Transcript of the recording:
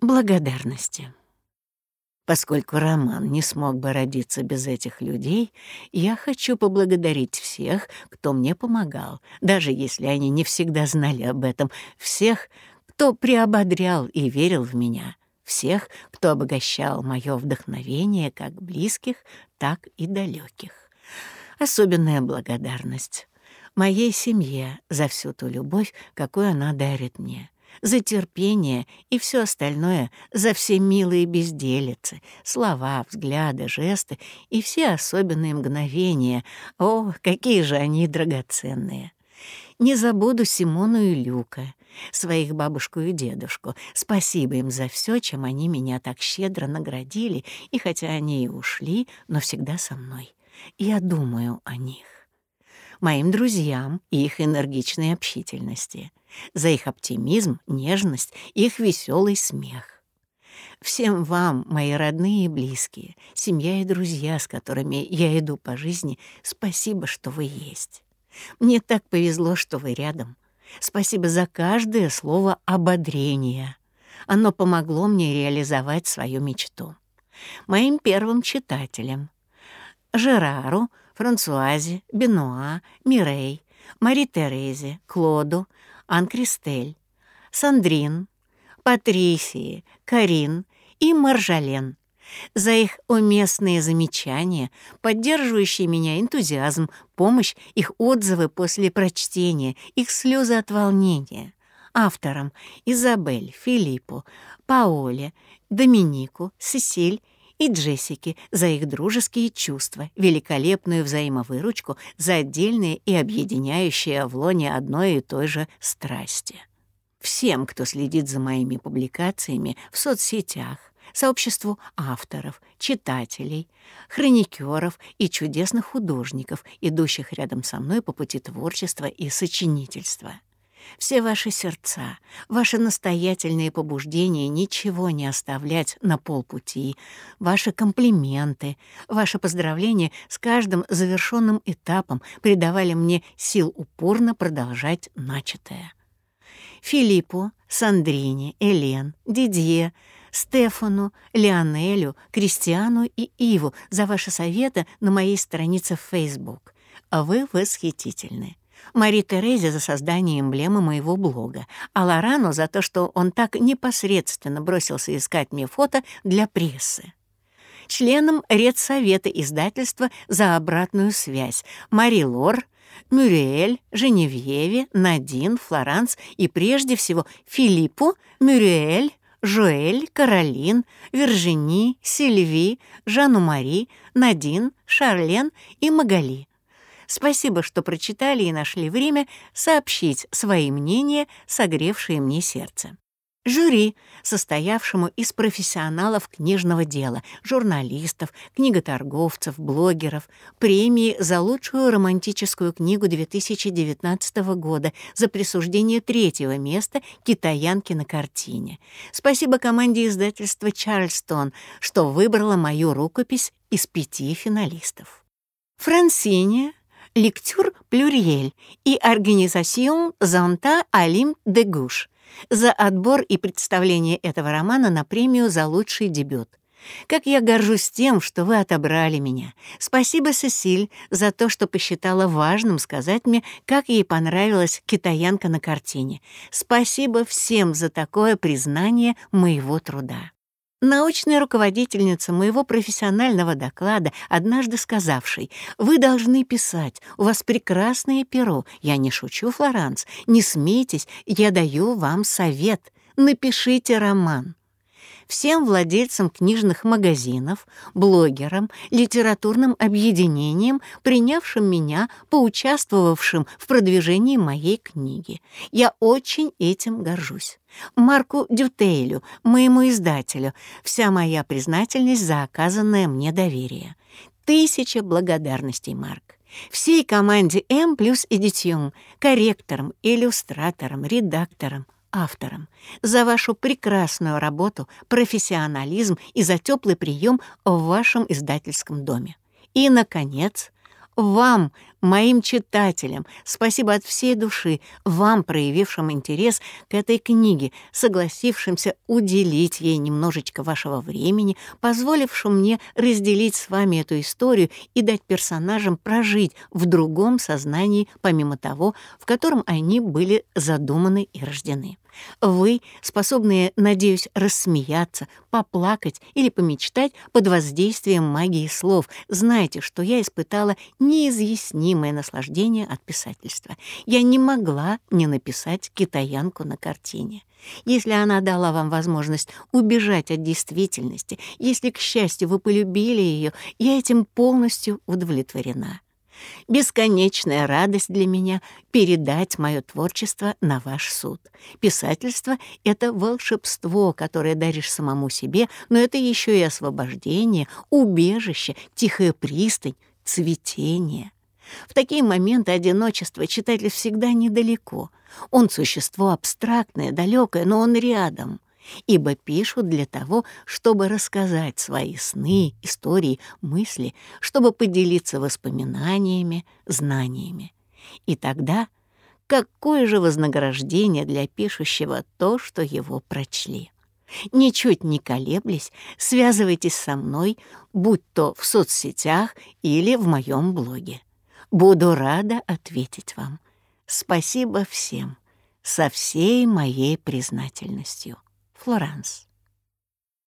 Благодарности. Поскольку роман не смог бы родиться без этих людей, я хочу поблагодарить всех, кто мне помогал, даже если они не всегда знали об этом, всех, кто приободрял и верил в меня, всех, кто обогащал мое вдохновение как близких, так и далеких. Особенная благодарность моей семье за всю ту любовь, какую она дарит мне — за терпение и все остальное, за все милые безделицы, слова, взгляды, жесты и все особенные мгновения. О, какие же они драгоценные! Не забуду Симону и Люка, своих бабушку и дедушку. Спасибо им за все, чем они меня так щедро наградили, и хотя они и ушли, но всегда со мной. Я думаю о них моим друзьям и их энергичной общительности, за их оптимизм, нежность их веселый смех. Всем вам, мои родные и близкие, семья и друзья, с которыми я иду по жизни, спасибо, что вы есть. Мне так повезло, что вы рядом. Спасибо за каждое слово ободрения. Оно помогло мне реализовать свою мечту. Моим первым читателям — Жерару, Франсуазе, Бенуа, Мирей, Мари Терезе, Клоду, Ан-Кристель, Сандрин, Патрисии, Карин и Маржален за их уместные замечания, поддерживающие меня энтузиазм, помощь, их отзывы после прочтения, их слезы от волнения. Авторам Изабель, Филиппу, Паоле, Доминику, Сесиль и Джессики за их дружеские чувства, великолепную взаимовыручку за отдельные и объединяющие в лоне одной и той же страсти. Всем, кто следит за моими публикациями в соцсетях, сообществу авторов, читателей, хроникеров и чудесных художников, идущих рядом со мной по пути творчества и сочинительства. Все ваши сердца, ваши настоятельные побуждения ничего не оставлять на полпути, ваши комплименты, ваши поздравления с каждым завершенным этапом придавали мне сил упорно продолжать начатое. Филиппу, Сандрине, Элен, Дидье, Стефану, Леонелю, Кристиану и Иву за ваши советы на моей странице в Facebook. А вы восхитительны. Мари Терезе за создание эмблемы моего блога, а Лорану за то, что он так непосредственно бросился искать мне фото для прессы. Членам редсовета издательства за обратную связь Мари Лор, Мюриэль, Женевьеве, Надин, Флоранс и прежде всего Филиппу, Мюриэль, Жоэль, Каролин, Виржини, Сильви, Жанну-Мари, Надин, Шарлен и Магали. Спасибо, что прочитали и нашли время сообщить свои мнения, согревшие мне сердце. Жюри, состоявшему из профессионалов книжного дела, журналистов, книготорговцев, блогеров, премии за лучшую романтическую книгу 2019 года за присуждение третьего места китаянке на картине. Спасибо команде издательства «Чарльстон», что выбрала мою рукопись из пяти финалистов. Франсине, «Лектюр плюриель» и «Организацион Занта Алим де Гуш» за отбор и представление этого романа на премию за лучший дебют. Как я горжусь тем, что вы отобрали меня. Спасибо, Сесиль, за то, что посчитала важным сказать мне, как ей понравилась китаянка на картине. Спасибо всем за такое признание моего труда научная руководительница моего профессионального доклада, однажды сказавшей, «Вы должны писать, у вас прекрасное перо. Я не шучу, Флоранс, не смейтесь, я даю вам совет. Напишите роман» всем владельцам книжных магазинов, блогерам, литературным объединениям, принявшим меня, поучаствовавшим в продвижении моей книги. Я очень этим горжусь. Марку Дютейлю, моему издателю, вся моя признательность за оказанное мне доверие. Тысяча благодарностей, Марк. Всей команде М плюс Эдитион, корректорам, иллюстраторам, редакторам, авторам за вашу прекрасную работу, профессионализм и за теплый прием в вашем издательском доме. И, наконец, Вам, моим читателям, спасибо от всей души, вам, проявившим интерес к этой книге, согласившимся уделить ей немножечко вашего времени, позволившим мне разделить с вами эту историю и дать персонажам прожить в другом сознании, помимо того, в котором они были задуманы и рождены. Вы, способные, надеюсь, рассмеяться, поплакать или помечтать под воздействием магии слов, знаете, что я испытала неизъяснимое наслаждение от писательства. Я не могла не написать китаянку на картине. Если она дала вам возможность убежать от действительности, если, к счастью, вы полюбили ее, я этим полностью удовлетворена. Бесконечная радость для меня — передать мое творчество на ваш суд. Писательство — это волшебство, которое даришь самому себе, но это еще и освобождение, убежище, тихая пристань, цветение. В такие моменты одиночества читатель всегда недалеко. Он существо абстрактное, далекое, но он рядом — ибо пишут для того, чтобы рассказать свои сны, истории, мысли, чтобы поделиться воспоминаниями, знаниями. И тогда какое же вознаграждение для пишущего то, что его прочли? Ничуть не колеблясь, связывайтесь со мной, будь то в соцсетях или в моем блоге. Буду рада ответить вам. Спасибо всем, со всей моей признательностью. Флоранс.